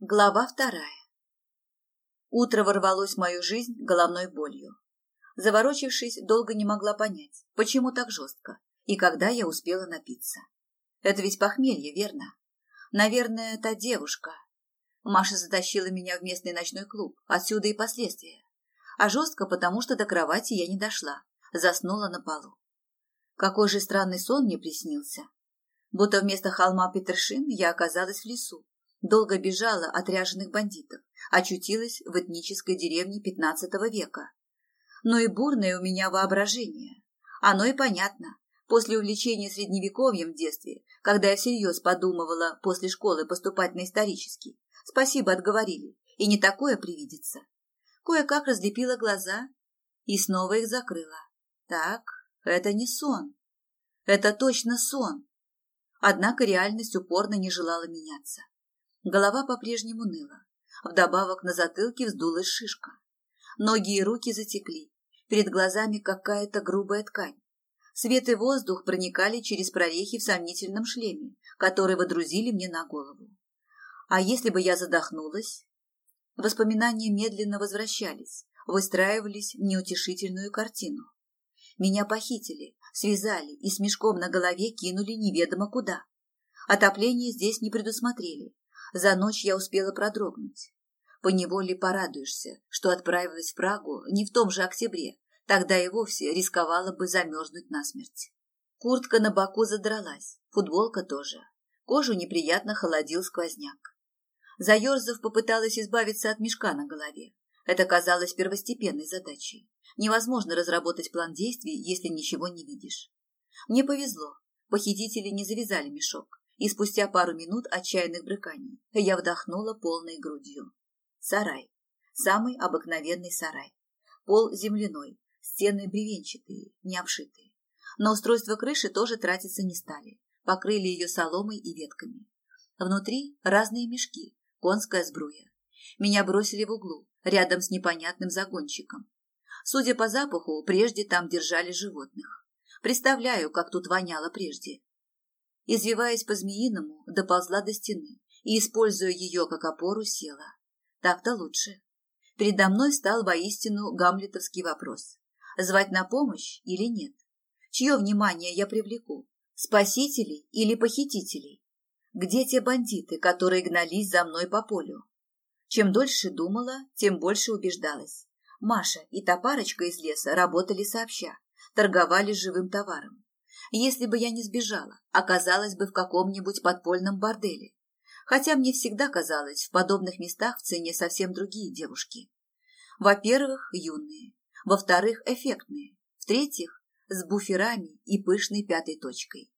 Глава вторая. Утро ворвалось в мою жизнь головной болью. Заворочившись, долго не могла понять, почему так жестко и когда я успела напиться. Это ведь похмелье, верно? Наверное, та девушка. Маша затащила меня в местный ночной клуб, отсюда и последствия. А жестко, потому что до кровати я не дошла, заснула на полу. Какой же странный сон мне приснился. Будто вместо холма Петершин я оказалась в лесу, Долго бежала от ряженых бандитов, очутилась в этнической деревне XV века. Но и бурное у меня воображение. Оно и понятно. После увлечения средневековьем в детстве, когда я всерьез подумывала после школы поступать на исторический, спасибо отговорили, и не такое привидится. Кое-как разлепила глаза и снова их закрыла. Так, это не сон. Это точно сон. Однако реальность упорно не желала меняться. Голова по-прежнему ныла. Вдобавок на затылке вздулась шишка. Ноги и руки затекли. Перед глазами какая-то грубая ткань. Свет и воздух проникали через прорехи в сомнительном шлеме, который водрузили мне на голову. А если бы я задохнулась? Воспоминания медленно возвращались, выстраивались в неутешительную картину. Меня похитили, связали и с мешком на голове кинули неведомо куда. Отопление здесь не предусмотрели, за ночь я успела продрогнуть. Поневоле порадуешься, что отправилась в Прагу не в том же октябре, тогда и вовсе рисковала бы замерзнуть насмерть. Куртка на боку задралась, футболка тоже. Кожу неприятно холодил сквозняк. Заерзав, попыталась избавиться от мешка на голове. Это казалось первостепенной задачей. Невозможно разработать план действий, если ничего не видишь. Мне повезло. Похитители не завязали мешок и спустя пару минут отчаянных брыканий я вдохнула полной грудью. Сарай. Самый обыкновенный сарай. Пол земляной, стены бревенчатые, не обшитые. На устройство крыши тоже тратиться не стали. Покрыли ее соломой и ветками. Внутри разные мешки, конская сбруя. Меня бросили в углу, рядом с непонятным загончиком. Судя по запаху, прежде там держали животных. Представляю, как тут воняло прежде извиваясь по-змеиному, доползла до стены и, используя ее как опору, села. Так-то лучше. Передо мной стал воистину гамлетовский вопрос. Звать на помощь или нет? Чье внимание я привлеку? Спасителей или похитителей? Где те бандиты, которые гнались за мной по полю? Чем дольше думала, тем больше убеждалась. Маша и та парочка из леса работали сообща, торговали живым товаром. Если бы я не сбежала, оказалась бы в каком-нибудь подпольном борделе. Хотя мне всегда казалось, в подобных местах в цене совсем другие девушки. Во-первых, юные. Во-вторых, эффектные. В-третьих, с буферами и пышной пятой точкой.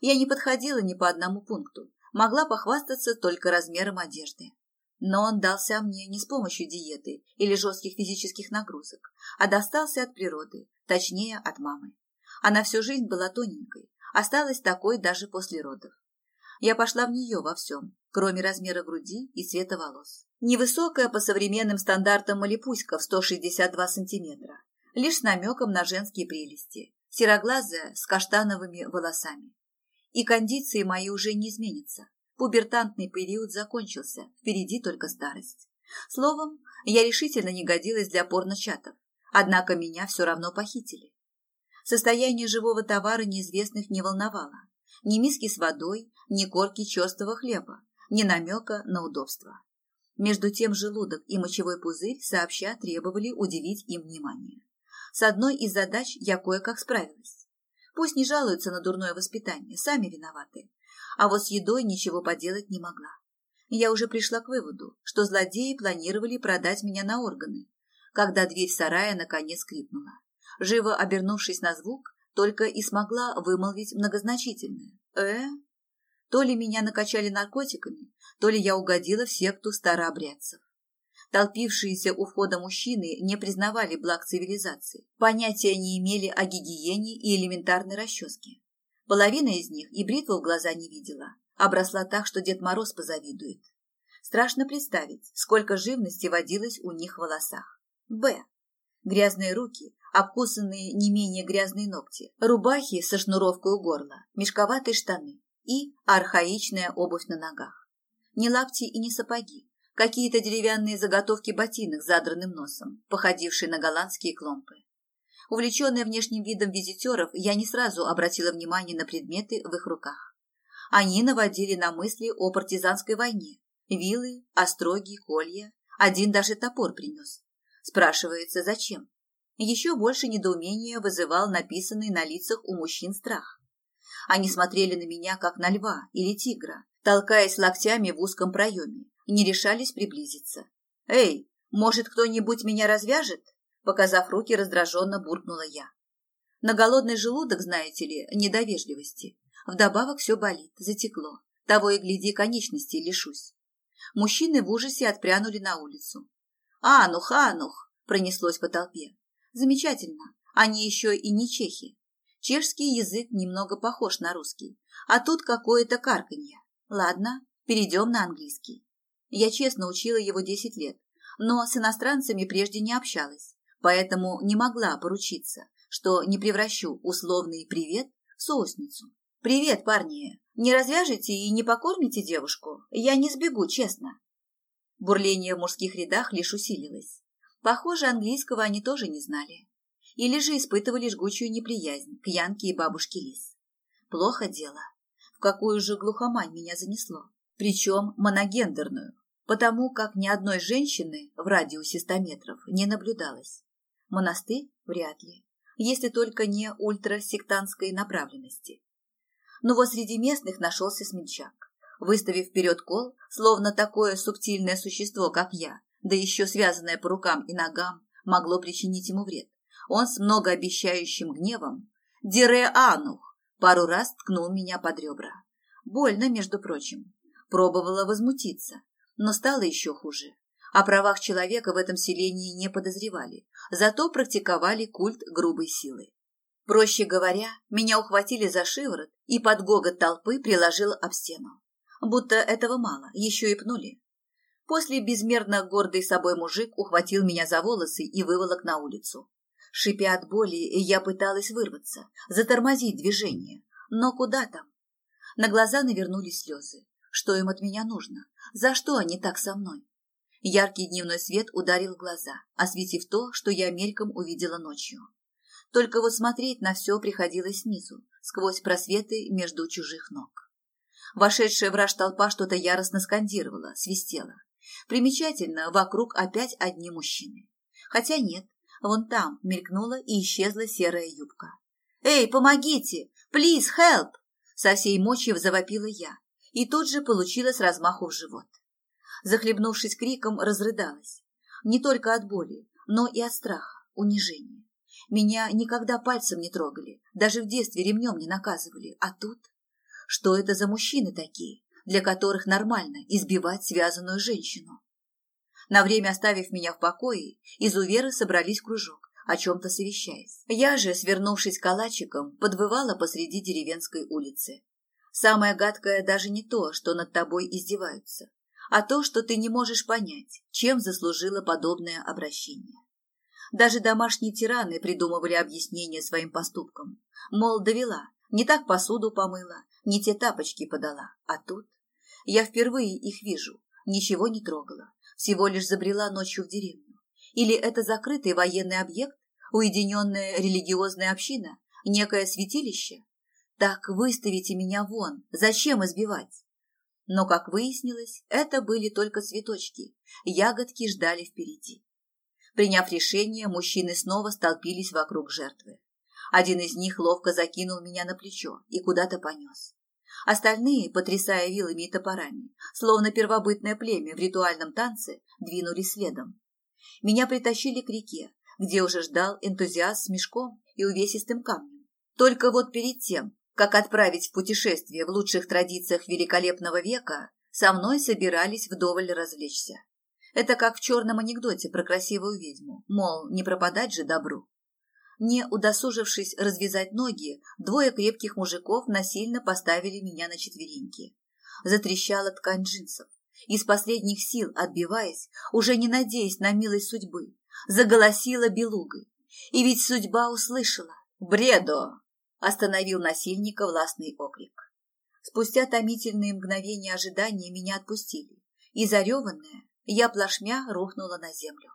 Я не подходила ни по одному пункту, могла похвастаться только размером одежды. Но он дался мне не с помощью диеты или жестких физических нагрузок, а достался от природы, точнее от мамы. Она всю жизнь была тоненькой, осталась такой даже после родов. Я пошла в нее во всем, кроме размера груди и цвета волос. Невысокая по современным стандартам малипуська в 162 сантиметра, лишь с намеком на женские прелести, сероглазая с каштановыми волосами. И кондиции мои уже не изменятся. Пубертантный период закончился, впереди только старость. Словом, я решительно не годилась для порночатов, однако меня все равно похитили. Состояние живого товара неизвестных не волновало. Ни миски с водой, ни корки черстого хлеба, ни намека на удобство. Между тем желудок и мочевой пузырь сообща требовали уделить им внимание. С одной из задач я кое-как справилась. Пусть не жалуются на дурное воспитание, сами виноваты. А вот с едой ничего поделать не могла. Я уже пришла к выводу, что злодеи планировали продать меня на органы, когда дверь сарая наконец скрипнула живо обернувшись на звук, только и смогла вымолвить многозначительное. «Э?» То ли меня накачали наркотиками, то ли я угодила в секту старообрядцев. Толпившиеся у входа мужчины не признавали благ цивилизации, понятия не имели о гигиене и элементарной расческе. Половина из них и бритву в глаза не видела, обросла так, что Дед Мороз позавидует. Страшно представить, сколько живности водилось у них в волосах. Б. Грязные руки, обкусанные не менее грязные ногти, рубахи со шнуровкой у горла, мешковатые штаны и архаичная обувь на ногах. Не лапти и не сапоги, какие-то деревянные заготовки ботинок с задранным носом, походившие на голландские кломпы. Увлеченная внешним видом визитеров, я не сразу обратила внимание на предметы в их руках. Они наводили на мысли о партизанской войне. Вилы, остроги, колья. Один даже топор принес. Спрашивается, зачем? Еще больше недоумения вызывал написанный на лицах у мужчин страх. Они смотрели на меня, как на льва или тигра, толкаясь локтями в узком проеме, не решались приблизиться. «Эй, может, кто-нибудь меня развяжет?» Показав руки, раздраженно буркнула я. На голодный желудок, знаете ли, недовежливости. Вдобавок все болит, затекло. Того и гляди, конечности лишусь. Мужчины в ужасе отпрянули на улицу. «Анух, Анух!» – пронеслось по толпе. «Замечательно. Они еще и не чехи. Чешский язык немного похож на русский, а тут какое-то карканье. Ладно, перейдем на английский. Я честно учила его десять лет, но с иностранцами прежде не общалась, поэтому не могла поручиться, что не превращу условный «привет» в соусницу. «Привет, парни! Не развяжете и не покормите девушку? Я не сбегу, честно!» Бурление в мужских рядах лишь усилилось. Похоже, английского они тоже не знали. Или же испытывали жгучую неприязнь к Янке и бабушке Лис. Плохо дело. В какую же глухомань меня занесло. Причем моногендерную потому как ни одной женщины в радиусе ста метров не наблюдалось. Монастырь вряд ли, если только не ультрасектантской направленности. Но вот среди местных нашелся смельчак. Выставив вперед кол, словно такое субтильное существо, как я, да еще связанное по рукам и ногам, могло причинить ему вред. Он с многообещающим гневом «Дире анух!» пару раз ткнул меня под ребра. Больно, между прочим. Пробовала возмутиться, но стало еще хуже. О правах человека в этом селении не подозревали, зато практиковали культ грубой силы. Проще говоря, меня ухватили за шиворот и под гогот толпы приложил об стену. Будто этого мало, еще и пнули. После безмерно гордый собой мужик ухватил меня за волосы и выволок на улицу. Шипя от боли, я пыталась вырваться, затормозить движение. Но куда там? На глаза навернулись слезы. Что им от меня нужно? За что они так со мной? Яркий дневной свет ударил в глаза, осветив то, что я мельком увидела ночью. Только вот смотреть на все приходилось снизу, сквозь просветы между чужих ног. Вошедшая в толпа что-то яростно скандировала, свистела. Примечательно, вокруг опять одни мужчины. Хотя нет, вон там мелькнула и исчезла серая юбка. «Эй, помогите! Плиз, help!» Со всей мочи завопила я, и тут же получила с размаху в живот. Захлебнувшись криком, разрыдалась. Не только от боли, но и от страха, унижения. Меня никогда пальцем не трогали, даже в детстве ремнем не наказывали. А тут? Что это за мужчины такие, для которых нормально избивать связанную женщину? На время оставив меня в покое, изуверы собрались в кружок, о чем-то совещаясь. Я же, свернувшись калачиком, подвывала посреди деревенской улицы. Самое гадкое даже не то, что над тобой издеваются, а то, что ты не можешь понять, чем заслужило подобное обращение. Даже домашние тираны придумывали объяснение своим поступкам. Мол, довела, не так посуду помыла, не те тапочки подала. А тут я впервые их вижу, ничего не трогала, всего лишь забрела ночью в деревню. Или это закрытый военный объект, уединенная религиозная община, некое святилище? Так выставите меня вон, зачем избивать? Но, как выяснилось, это были только цветочки, ягодки ждали впереди. Приняв решение, мужчины снова столпились вокруг жертвы. Один из них ловко закинул меня на плечо и куда-то понес. Остальные, потрясая вилами и топорами, словно первобытное племя в ритуальном танце, двинулись следом. Меня притащили к реке, где уже ждал энтузиаст с мешком и увесистым камнем. Только вот перед тем, как отправить в путешествие в лучших традициях великолепного века, со мной собирались вдоволь развлечься. Это как в черном анекдоте про красивую ведьму, мол, не пропадать же добру. Не удосужившись развязать ноги, двое крепких мужиков насильно поставили меня на четвереньки. Затрещала ткань джинсов. Из последних сил, отбиваясь, уже не надеясь на милость судьбы, заголосила белугой. И ведь судьба услышала. «Бредо! остановил насильника властный окрик. Спустя томительные мгновения ожидания меня отпустили, и зареванная, Я плашмя рухнула на землю.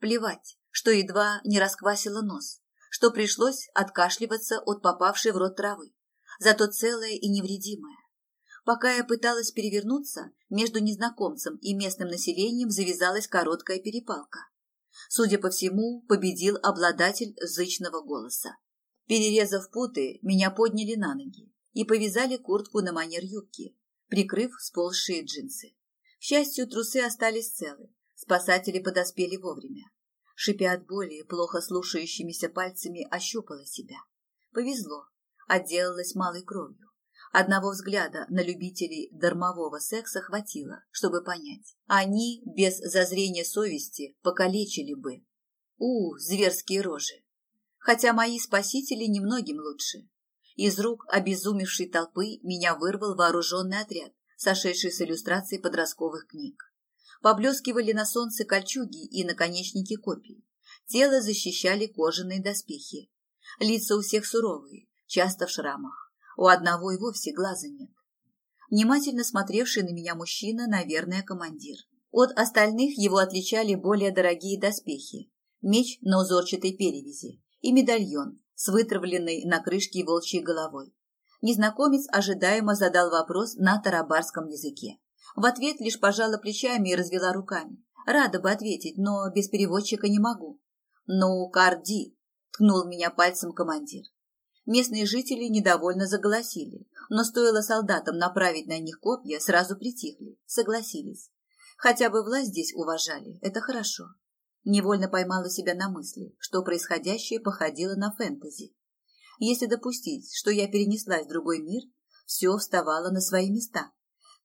Плевать, что едва не расквасила нос, что пришлось откашливаться от попавшей в рот травы, зато целая и невредимая. Пока я пыталась перевернуться, между незнакомцем и местным населением завязалась короткая перепалка. Судя по всему, победил обладатель зычного голоса. Перерезав путы, меня подняли на ноги и повязали куртку на манер юбки, прикрыв сползшие джинсы. К счастью, трусы остались целы, спасатели подоспели вовремя. Шипя от боли, плохо слушающимися пальцами ощупала себя. Повезло, отделалась малой кровью. Одного взгляда на любителей дармового секса хватило, чтобы понять. Они, без зазрения совести, покалечили бы. У, зверские рожи! Хотя мои спасители немногим лучше. Из рук обезумевшей толпы меня вырвал вооруженный отряд, сошедший с иллюстрацией подростковых книг. Поблескивали на солнце кольчуги и наконечники копий. Тело защищали кожаные доспехи. Лица у всех суровые, часто в шрамах. У одного и вовсе глаза нет. Внимательно смотревший на меня мужчина, наверное, командир. От остальных его отличали более дорогие доспехи, меч на узорчатой перевязи и медальон с вытравленной на крышке волчьей головой. Незнакомец ожидаемо задал вопрос на тарабарском языке. В ответ лишь пожала плечами и развела руками. Рада бы ответить, но без переводчика не могу. «Ну, Карди!» – ткнул меня пальцем командир. Местные жители недовольно заголосили, но стоило солдатам направить на них копья, сразу притихли, согласились. Хотя бы власть здесь уважали, это хорошо. Невольно поймала себя на мысли, что происходящее походило на фэнтези. Если допустить, что я перенеслась в другой мир, все вставало на свои места.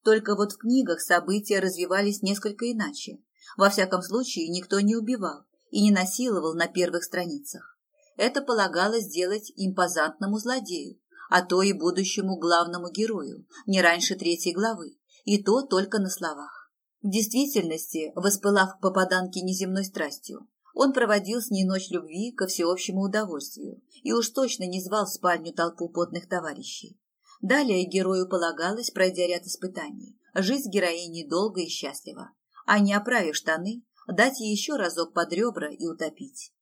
Только вот в книгах события развивались несколько иначе. Во всяком случае, никто не убивал и не насиловал на первых страницах. Это полагалось сделать импозантному злодею, а то и будущему главному герою, не раньше третьей главы, и то только на словах. В действительности, воспылав к попаданке неземной страстью, он проводил с ней ночь любви ко всеобщему удовольствию и уж точно не звал в спальню толпу потных товарищей. Далее герою полагалось, пройдя ряд испытаний, жить с героиней долго и счастливо, а не оправив штаны, дать ей еще разок под ребра и утопить.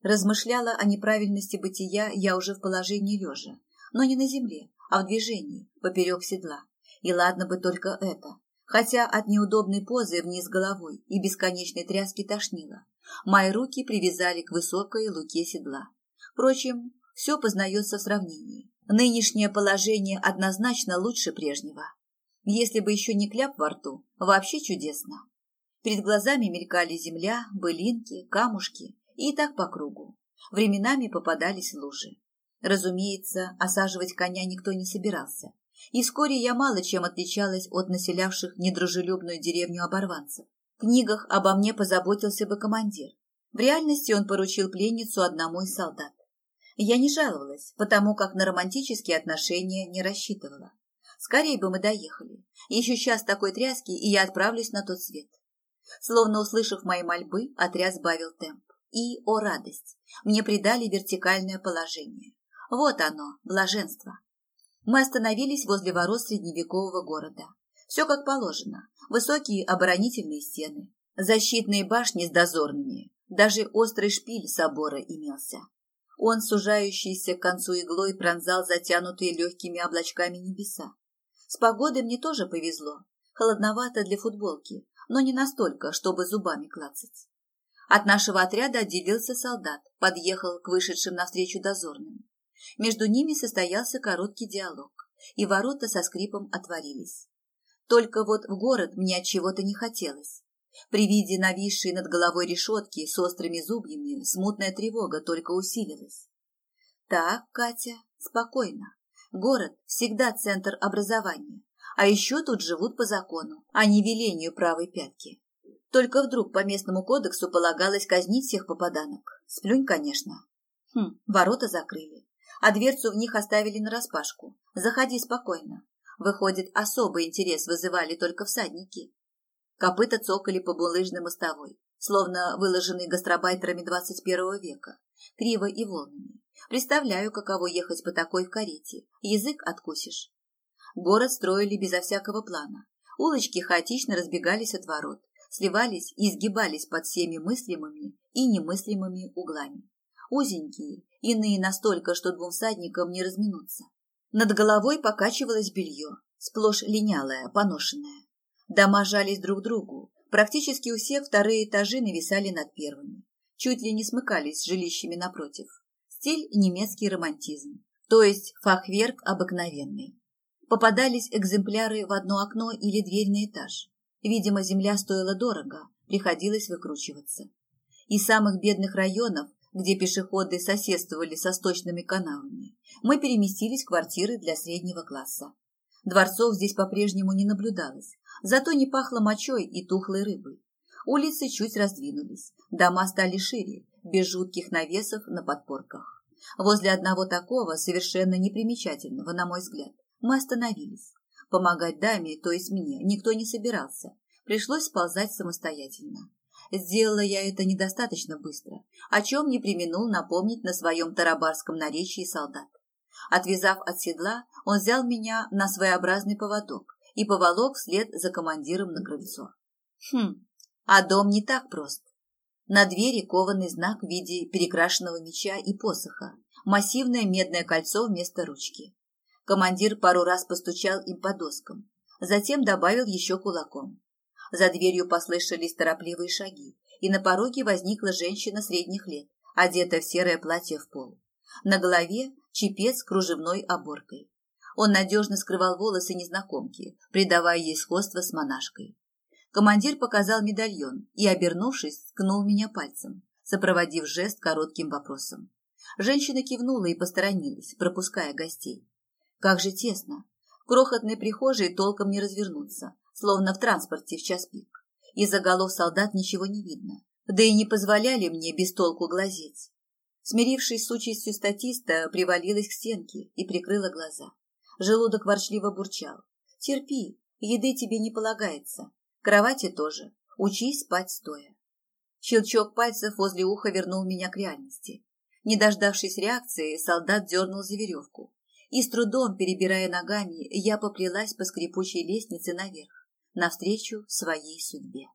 Размышляла о неправильности бытия я уже в положении лежа, но не на земле, а в движении, поперек седла. И ладно бы только это. Хотя от неудобной позы вниз головой и бесконечной тряски тошнило. Мои руки привязали к высокой луке седла. Впрочем, все познается в сравнении. Нынешнее положение однозначно лучше прежнего. Если бы еще не кляп во рту, вообще чудесно. Перед глазами мелькали земля, былинки, камушки, и так по кругу. Временами попадались лужи. Разумеется, осаживать коня никто не собирался. И вскоре я мало чем отличалась от населявших недружелюбную деревню оборванцев. В книгах обо мне позаботился бы командир. В реальности он поручил пленницу одному из солдат. Я не жаловалась, потому как на романтические отношения не рассчитывала. Скорее бы мы доехали. Еще час такой тряски, и я отправлюсь на тот свет. Словно услышав мои мольбы, отряд сбавил темп. И, о радость, мне придали вертикальное положение. Вот оно, блаженство. Мы остановились возле ворот средневекового города. Все как положено. Высокие оборонительные стены, защитные башни с дозорными, даже острый шпиль собора имелся. Он, сужающийся к концу иглой, пронзал затянутые легкими облачками небеса. С погодой мне тоже повезло. Холодновато для футболки, но не настолько, чтобы зубами клацать. От нашего отряда отделился солдат, подъехал к вышедшим навстречу дозорным. Между ними состоялся короткий диалог, и ворота со скрипом отворились. Только вот в город мне от чего-то не хотелось. При виде нависшей над головой решетки с острыми зубьями смутная тревога только усилилась. Так, Катя, спокойно. Город всегда центр образования, а еще тут живут по закону, а не велению правой пятки. Только вдруг по местному кодексу полагалось казнить всех попаданок. Сплюнь, конечно. Хм, ворота закрыли, а дверцу в них оставили нараспашку. Заходи спокойно. Выходит, особый интерес вызывали только всадники. Копыта цокали по булыжной мостовой, словно выложенные гастробайтерами 21 века, криво и волнами. Представляю, каково ехать по такой в карете. Язык откусишь. Город строили безо всякого плана. Улочки хаотично разбегались от ворот, сливались и изгибались под всеми мыслимыми и немыслимыми углами. Узенькие, иные настолько, что двум всадникам не разминуться. Над головой покачивалось белье, сплошь линялое, поношенное. Дома жались друг к другу. Практически у всех вторые этажи нависали над первыми. Чуть ли не смыкались с жилищами напротив. Стиль немецкий романтизм, то есть фахверк обыкновенный. Попадались экземпляры в одно окно или дверь на этаж. Видимо, земля стоила дорого, приходилось выкручиваться. Из самых бедных районов, где пешеходы соседствовали со сточными каналами, мы переместились в квартиры для среднего класса. Дворцов здесь по-прежнему не наблюдалось, зато не пахло мочой и тухлой рыбой. Улицы чуть раздвинулись, дома стали шире, без жутких навесов на подпорках. Возле одного такого, совершенно непримечательного, на мой взгляд, мы остановились. Помогать даме, то есть мне, никто не собирался. Пришлось сползать самостоятельно. Сделала я это недостаточно быстро, о чем не применул напомнить на своем тарабарском наречии солдат. Отвязав от седла, он взял меня на своеобразный поводок и поволок вслед за командиром на крыльцо. Хм, а дом не так прост. На двери кованный знак в виде перекрашенного меча и посоха, массивное медное кольцо вместо ручки. Командир пару раз постучал им по доскам, затем добавил еще кулаком. За дверью послышались торопливые шаги, и на пороге возникла женщина средних лет, одетая в серое платье в пол. На голове чепец с кружевной оборкой. Он надежно скрывал волосы незнакомки, придавая ей сходство с монашкой. Командир показал медальон и, обернувшись, ткнул меня пальцем, сопроводив жест коротким вопросом. Женщина кивнула и посторонилась, пропуская гостей. Как же тесно. В крохотной прихожей толком не развернуться, словно в транспорте в час пик. Из-за голов солдат ничего не видно, да и не позволяли мне без толку глазеть. Смирившись с участью статиста, привалилась к стенке и прикрыла глаза. Желудок ворчливо бурчал. «Терпи, еды тебе не полагается. Кровати тоже. Учись спать стоя». Щелчок пальцев возле уха вернул меня к реальности. Не дождавшись реакции, солдат дернул за веревку, и с трудом, перебирая ногами, я поплелась по скрипучей лестнице наверх, навстречу своей судьбе.